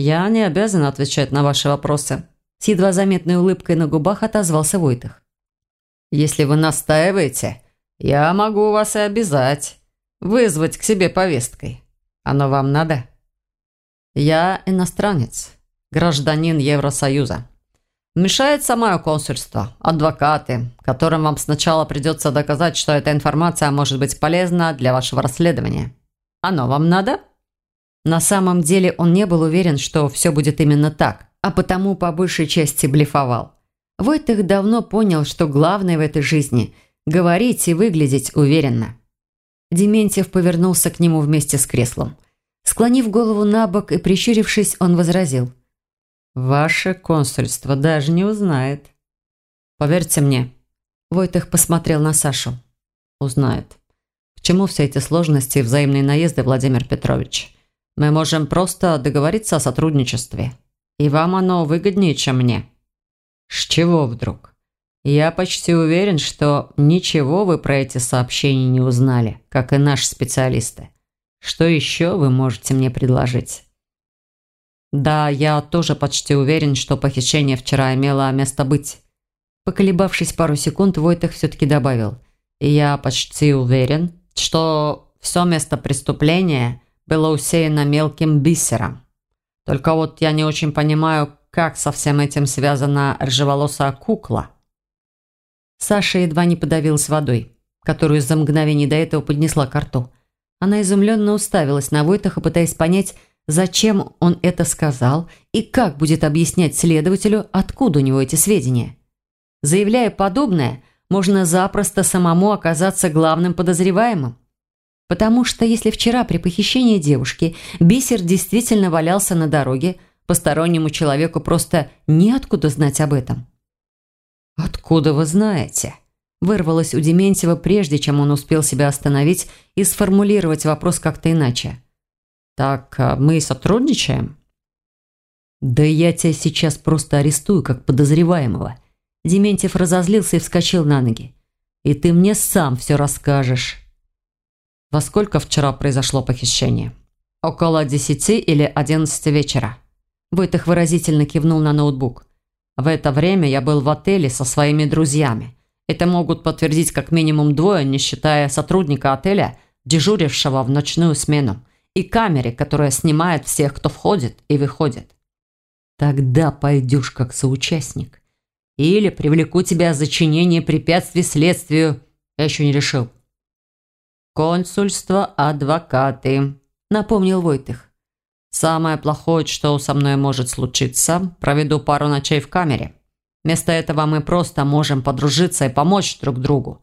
«Я не обязан отвечать на ваши вопросы», – с едва заметной улыбкой на губах отозвался Войтых. «Если вы настаиваете, я могу вас и обязать. Вызвать к себе повесткой. Оно вам надо?» «Я иностранец, гражданин Евросоюза. Мешает мое консульство, адвокаты, которым вам сначала придется доказать, что эта информация может быть полезна для вашего расследования. Оно вам надо?» На самом деле он не был уверен, что все будет именно так, а потому по большей части блефовал. Войтых давно понял, что главное в этой жизни – говорить и выглядеть уверенно. Дементьев повернулся к нему вместе с креслом. Склонив голову на бок и прищурившись, он возразил. «Ваше консульство даже не узнает». «Поверьте мне». Войтых посмотрел на Сашу. «Узнает. К чему все эти сложности и взаимные наезды, Владимир Петрович?» Мы можем просто договориться о сотрудничестве. И вам оно выгоднее, чем мне». «С чего вдруг?» «Я почти уверен, что ничего вы про эти сообщения не узнали, как и наши специалисты. Что еще вы можете мне предложить?» «Да, я тоже почти уверен, что похищение вчера имело место быть». Поколебавшись пару секунд, Войтах все-таки добавил. «Я почти уверен, что все место преступления – было усеяно мелким бисером. Только вот я не очень понимаю, как со всем этим связана ржеволосая кукла. Саша едва не подавилась водой, которую за мгновение до этого поднесла к рту. Она изумленно уставилась на Войтаха, пытаясь понять, зачем он это сказал и как будет объяснять следователю, откуда у него эти сведения. Заявляя подобное, можно запросто самому оказаться главным подозреваемым. Потому что если вчера при похищении девушки бисер действительно валялся на дороге, постороннему человеку просто неоткуда знать об этом. «Откуда вы знаете?» Вырвалось у Дементьева, прежде чем он успел себя остановить и сформулировать вопрос как-то иначе. «Так а мы сотрудничаем?» «Да я тебя сейчас просто арестую как подозреваемого». Дементьев разозлился и вскочил на ноги. «И ты мне сам все расскажешь». Во сколько вчера произошло похищение? Около десяти или одиннадцати вечера. Войтых выразительно кивнул на ноутбук. В это время я был в отеле со своими друзьями. Это могут подтвердить как минимум двое, не считая сотрудника отеля, дежурившего в ночную смену, и камеры, которая снимает всех, кто входит и выходит. Тогда пойдешь как соучастник. Или привлеку тебя за чинение препятствий следствию. Я еще не решил. «Консульство, адвокаты», – напомнил Войтых. «Самое плохое, что со мной может случиться, проведу пару ночей в камере. Вместо этого мы просто можем подружиться и помочь друг другу.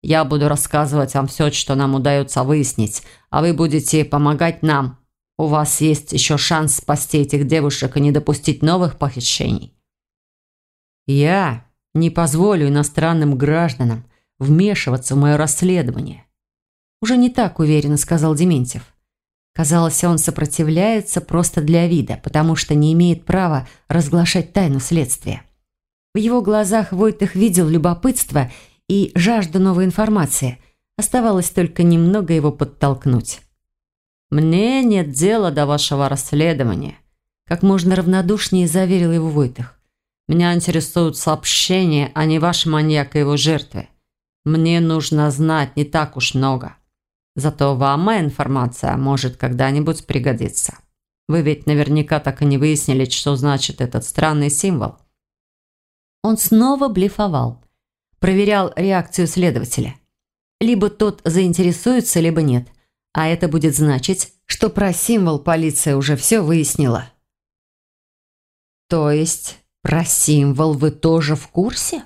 Я буду рассказывать вам все, что нам удается выяснить, а вы будете помогать нам. У вас есть еще шанс спасти этих девушек и не допустить новых похищений. Я не позволю иностранным гражданам вмешиваться в мое расследование. Уже не так уверенно сказал Дементьев. Казалось, он сопротивляется просто для вида, потому что не имеет права разглашать тайну следствия. В его глазах Войтых видел любопытство и жажду новой информации. Оставалось только немного его подтолкнуть. «Мне нет дела до вашего расследования», как можно равнодушнее заверил его Войтых. «Меня интересуют сообщения, а не ваш маньяк и его жертвы. Мне нужно знать не так уж много». Зато вам моя информация может когда-нибудь пригодиться. Вы ведь наверняка так и не выяснили, что значит этот странный символ. Он снова блефовал. Проверял реакцию следователя. Либо тот заинтересуется, либо нет. А это будет значить, что про символ полиция уже все выяснила. То есть про символ вы тоже в курсе?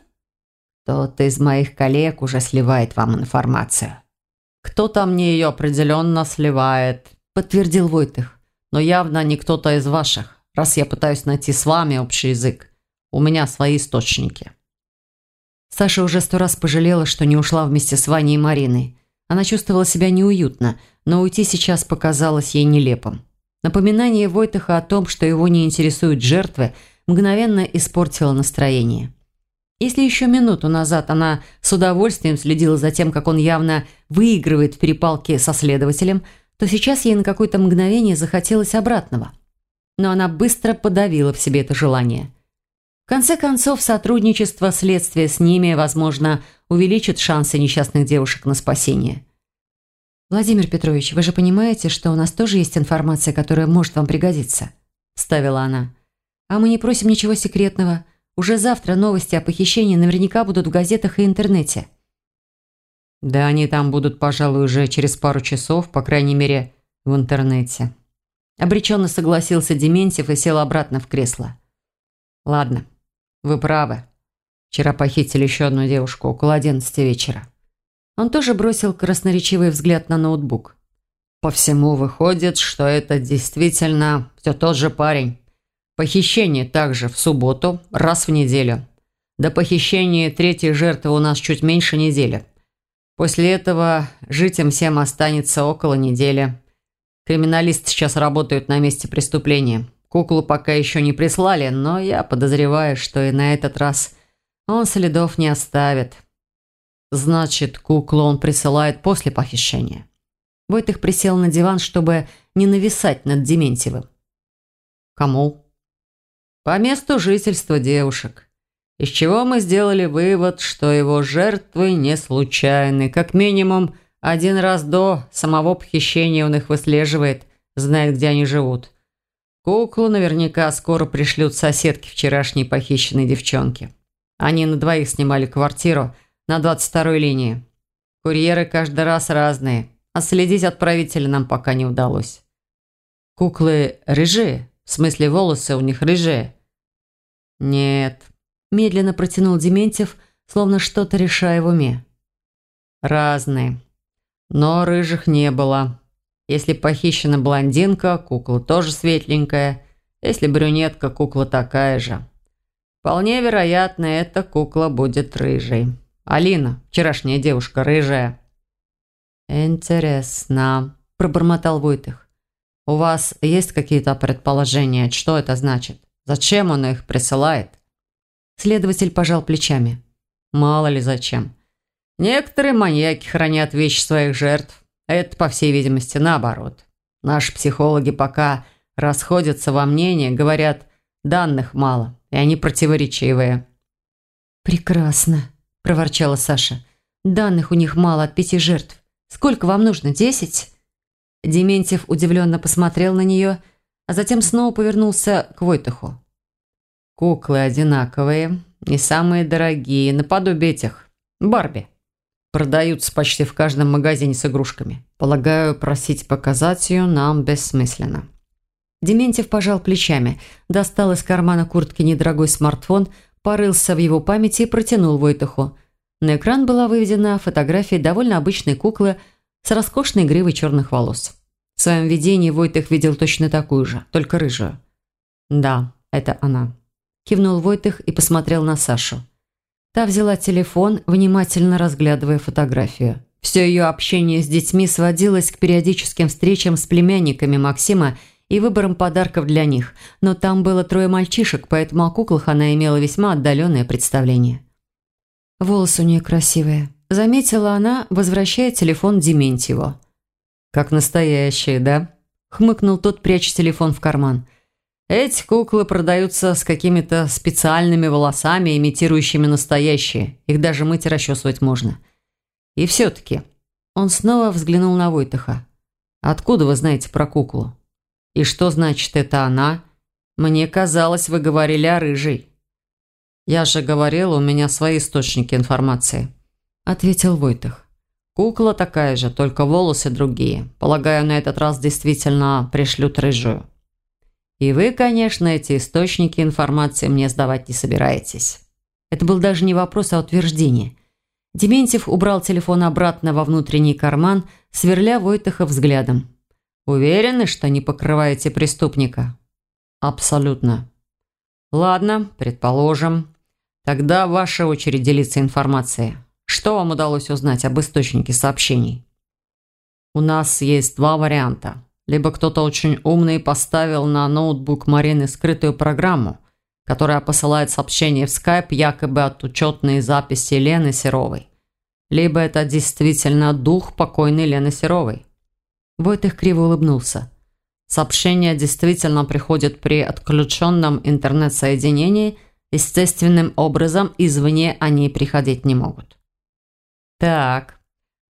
Кто-то из моих коллег уже сливает вам информацию. «Кто-то мне ее определенно сливает», – подтвердил Войтых. «Но явно не кто-то из ваших, раз я пытаюсь найти с вами общий язык. У меня свои источники». Саша уже сто раз пожалела, что не ушла вместе с Ваней и Мариной. Она чувствовала себя неуютно, но уйти сейчас показалось ей нелепым. Напоминание Войтыха о том, что его не интересуют жертвы, мгновенно испортило настроение. Если еще минуту назад она с удовольствием следила за тем, как он явно выигрывает в перепалке со следователем, то сейчас ей на какое-то мгновение захотелось обратного. Но она быстро подавила в себе это желание. В конце концов, сотрудничество следствия с ними, возможно, увеличит шансы несчастных девушек на спасение. «Владимир Петрович, вы же понимаете, что у нас тоже есть информация, которая может вам пригодиться?» – ставила она. «А мы не просим ничего секретного». Уже завтра новости о похищении наверняка будут в газетах и интернете. Да они там будут, пожалуй, уже через пару часов, по крайней мере, в интернете. Обреченно согласился Дементьев и сел обратно в кресло. Ладно, вы правы. Вчера похитили еще одну девушку около одиннадцати вечера. Он тоже бросил красноречивый взгляд на ноутбук. По всему выходит, что это действительно все тот же парень. Похищение также в субботу, раз в неделю. До похищения третьей жертвы у нас чуть меньше недели. После этого жить им всем останется около недели. Криминалисты сейчас работают на месте преступления. Куклу пока еще не прислали, но я подозреваю, что и на этот раз он следов не оставит. Значит, куклу он присылает после похищения. Войтых присел на диван, чтобы не нависать над Дементьевым. Кому? По месту жительства девушек. Из чего мы сделали вывод, что его жертвы не случайны. Как минимум, один раз до самого похищения он их выслеживает, знает, где они живут. Куклу наверняка скоро пришлют соседки вчерашней похищенной девчонки. Они на двоих снимали квартиру на 22-й линии. Курьеры каждый раз разные, а следить отправителя нам пока не удалось. Куклы рыжие, в смысле волосы у них рыжие. «Нет», – медленно протянул Дементьев, словно что-то решая в уме. «Разные. Но рыжих не было. Если похищена блондинка, кукла тоже светленькая. Если брюнетка, кукла такая же. Вполне вероятно, эта кукла будет рыжей. Алина, вчерашняя девушка, рыжая». «Интересно», – пробормотал Войтых. «У вас есть какие-то предположения, что это значит?» Зачем он их присылает? Следователь пожал плечами. Мало ли зачем. Некоторые маньяки хранят вещи своих жертв. Это, по всей видимости, наоборот. Наши психологи пока расходятся во мнении, говорят, данных мало, и они противоречивые. «Прекрасно», – проворчала Саша. «Данных у них мало от пяти жертв. Сколько вам нужно? Десять?» Дементьев удивленно посмотрел на нее – а затем снова повернулся к Войтуху. «Куклы одинаковые, не самые дорогие, наподобие этих. Барби. Продаются почти в каждом магазине с игрушками. Полагаю, просить показать ее нам бессмысленно». Дементьев пожал плечами, достал из кармана куртки недорогой смартфон, порылся в его памяти и протянул Войтуху. На экран была выведена фотография довольно обычной куклы с роскошной гривой черных волос. В своем видении Войтых видел точно такую же, только рыжую. «Да, это она». Кивнул Войтых и посмотрел на Сашу. Та взяла телефон, внимательно разглядывая фотографию. Все ее общение с детьми сводилось к периодическим встречам с племянниками Максима и выбором подарков для них, но там было трое мальчишек, поэтому о куклах она имела весьма отдаленное представление. «Волосы у нее красивые», – заметила она, возвращая телефон Дементьеву. «Как настоящие, да?» – хмыкнул тот, пряча телефон в карман. «Эти куклы продаются с какими-то специальными волосами, имитирующими настоящие. Их даже мыть и расчесывать можно. И все-таки...» Он снова взглянул на Войтаха. «Откуда вы знаете про куклу?» «И что значит это она?» «Мне казалось, вы говорили о рыжей». «Я же говорил, у меня свои источники информации», – ответил Войтах. «Кукла такая же, только волосы другие. Полагаю, на этот раз действительно пришлют рыжую». «И вы, конечно, эти источники информации мне сдавать не собираетесь». Это был даже не вопрос, а утверждение. Дементьев убрал телефон обратно во внутренний карман, сверля Войтаха взглядом. Уверены, что не покрываете преступника? Абсолютно. Ладно, предположим. Тогда ваша очередь делиться информацией. Что вам удалось узнать об источнике сообщений? У нас есть два варианта. Либо кто-то очень умный поставил на ноутбук Марины скрытую программу, которая посылает сообщение в скайп якобы от учетной записи Лены Серовой. Либо это действительно дух покойной Лены Серовой. Войтых криво улыбнулся. Сообщения действительно приходят при отключенном интернет-соединении, естественным образом извне они приходить не могут. Так,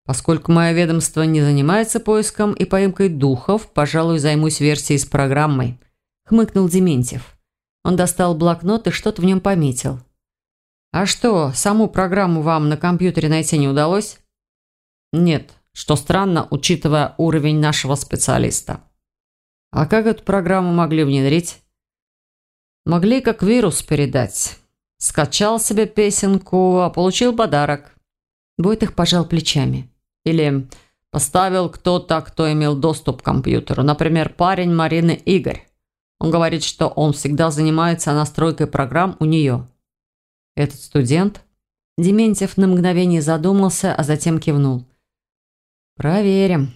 поскольку мое ведомство не занимается поиском и поимкой духов, пожалуй, займусь версией с программой, хмыкнул Дементьев. Он достал блокнот и что-то в нем пометил. А что, саму программу вам на компьютере найти не удалось? Нет, что странно, учитывая уровень нашего специалиста. А как эту программу могли внедрить? Могли как вирус передать. Скачал себе песенку, а получил подарок. Войтых пожал плечами. Или поставил кто-то, кто имел доступ к компьютеру. Например, парень Марины Игорь. Он говорит, что он всегда занимается настройкой программ у нее. Этот студент? Дементьев на мгновение задумался, а затем кивнул. «Проверим».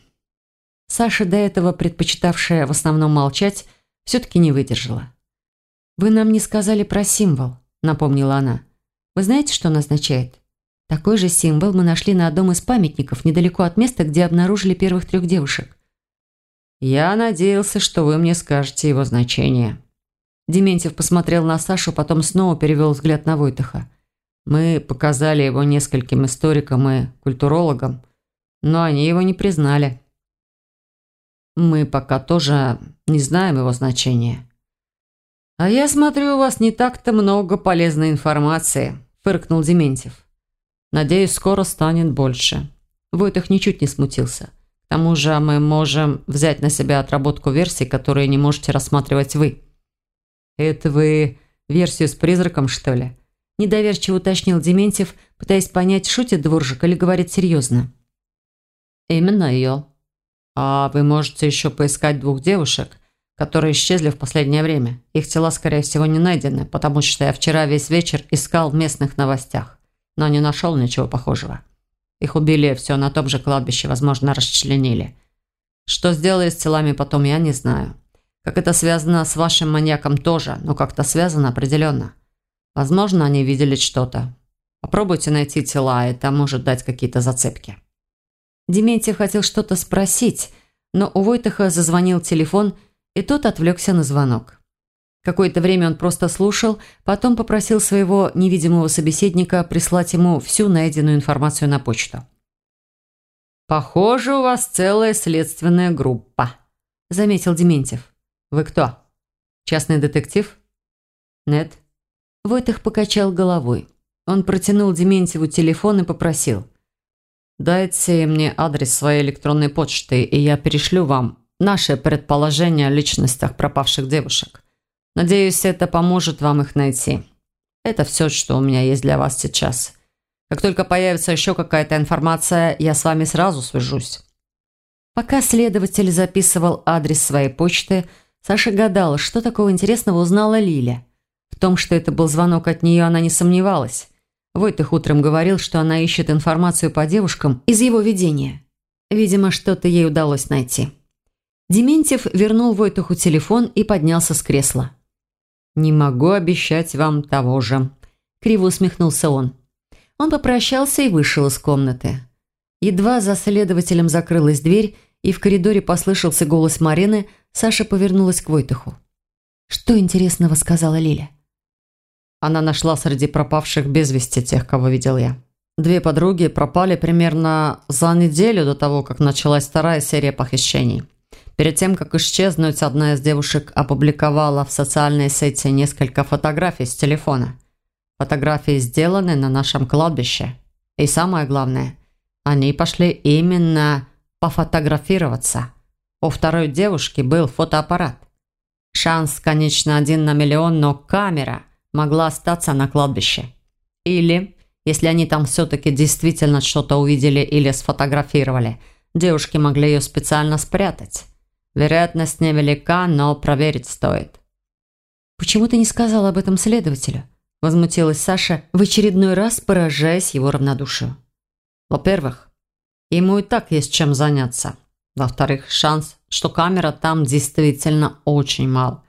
Саша, до этого предпочитавшая в основном молчать, все-таки не выдержала. «Вы нам не сказали про символ», — напомнила она. «Вы знаете, что он означает? Такой же символ мы нашли на одном из памятников, недалеко от места, где обнаружили первых трех девушек». «Я надеялся, что вы мне скажете его значение». Дементьев посмотрел на Сашу, потом снова перевел взгляд на Войтаха. «Мы показали его нескольким историкам и культурологам, но они его не признали. Мы пока тоже не знаем его значения. «А я смотрю, у вас не так-то много полезной информации», – фыркнул Дементьев. «Надеюсь, скоро станет больше». Войтах ничуть не смутился. «К тому же мы можем взять на себя отработку версий, которые не можете рассматривать вы». «Это вы версию с призраком, что ли?» Недоверчиво уточнил Дементьев, пытаясь понять, шутит дворжик или говорит серьезно. Именно ее. А вы можете еще поискать двух девушек, которые исчезли в последнее время. Их тела, скорее всего, не найдены, потому что я вчера весь вечер искал в местных новостях, но не нашел ничего похожего. Их убили все на том же кладбище, возможно, расчленили. Что сделали с телами потом, я не знаю. Как это связано с вашим маньяком тоже, но как-то связано определенно. Возможно, они видели что-то. Попробуйте найти тела, это может дать какие-то зацепки. Дементьев хотел что-то спросить, но у Войтаха зазвонил телефон, и тот отвлекся на звонок. Какое-то время он просто слушал, потом попросил своего невидимого собеседника прислать ему всю найденную информацию на почту. «Похоже, у вас целая следственная группа», – заметил Дементьев. «Вы кто? Частный детектив?» «Нет». Войтах покачал головой. Он протянул Дементьеву телефон и попросил. Дайте мне адрес своей электронной почты, и я перешлю вам наши предположения о личностях пропавших девушек. Надеюсь, это поможет вам их найти. Это все, что у меня есть для вас сейчас. Как только появится еще какая-то информация, я с вами сразу свяжусь». Пока следователь записывал адрес своей почты, Саша гадала, что такого интересного узнала Лиля. В том, что это был звонок от нее, она не сомневалась. Войтых утром говорил, что она ищет информацию по девушкам из его видения. Видимо, что-то ей удалось найти. Дементьев вернул Войтуху телефон и поднялся с кресла. «Не могу обещать вам того же», – криво усмехнулся он. Он попрощался и вышел из комнаты. Едва за следователем закрылась дверь, и в коридоре послышался голос Марины, Саша повернулась к Войтуху. «Что интересного?» – сказала Лиля. Она нашла среди пропавших без вести тех, кого видел я. Две подруги пропали примерно за неделю до того, как началась вторая серия похищений. Перед тем, как исчезнуть, одна из девушек опубликовала в социальной сети несколько фотографий с телефона. Фотографии сделаны на нашем кладбище. И самое главное, они пошли именно пофотографироваться. У второй девушки был фотоаппарат. Шанс, конечно, один на миллион, но камера могла остаться на кладбище. Или, если они там все-таки действительно что-то увидели или сфотографировали, девушки могли ее специально спрятать. Вероятность невелика, но проверить стоит. «Почему ты не сказал об этом следователю?» Возмутилась Саша, в очередной раз поражаясь его равнодушию. «Во-первых, ему и так есть чем заняться. Во-вторых, шанс, что камера там действительно очень мал.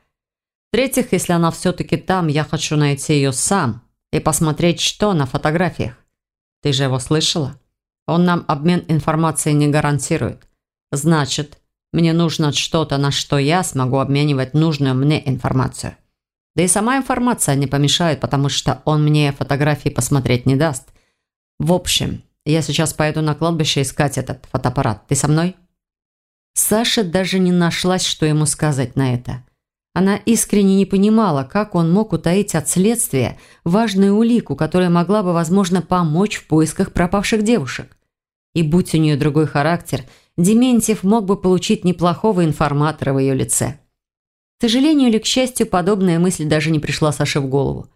В-третьих, если она все-таки там, я хочу найти ее сам и посмотреть, что на фотографиях. Ты же его слышала? Он нам обмен информацией не гарантирует. Значит, мне нужно что-то, на что я смогу обменивать нужную мне информацию. Да и сама информация не помешает, потому что он мне фотографии посмотреть не даст. В общем, я сейчас поеду на кладбище искать этот фотоаппарат. Ты со мной?» Саша даже не нашлась, что ему сказать на это. Она искренне не понимала, как он мог утаить от следствия важную улику, которая могла бы, возможно, помочь в поисках пропавших девушек. И будь у нее другой характер – Дементьев мог бы получить неплохого информатора в ее лице. К сожалению или к счастью, подобная мысль даже не пришла Саше в голову.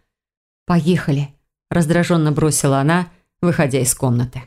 «Поехали», – раздраженно бросила она, выходя из комнаты.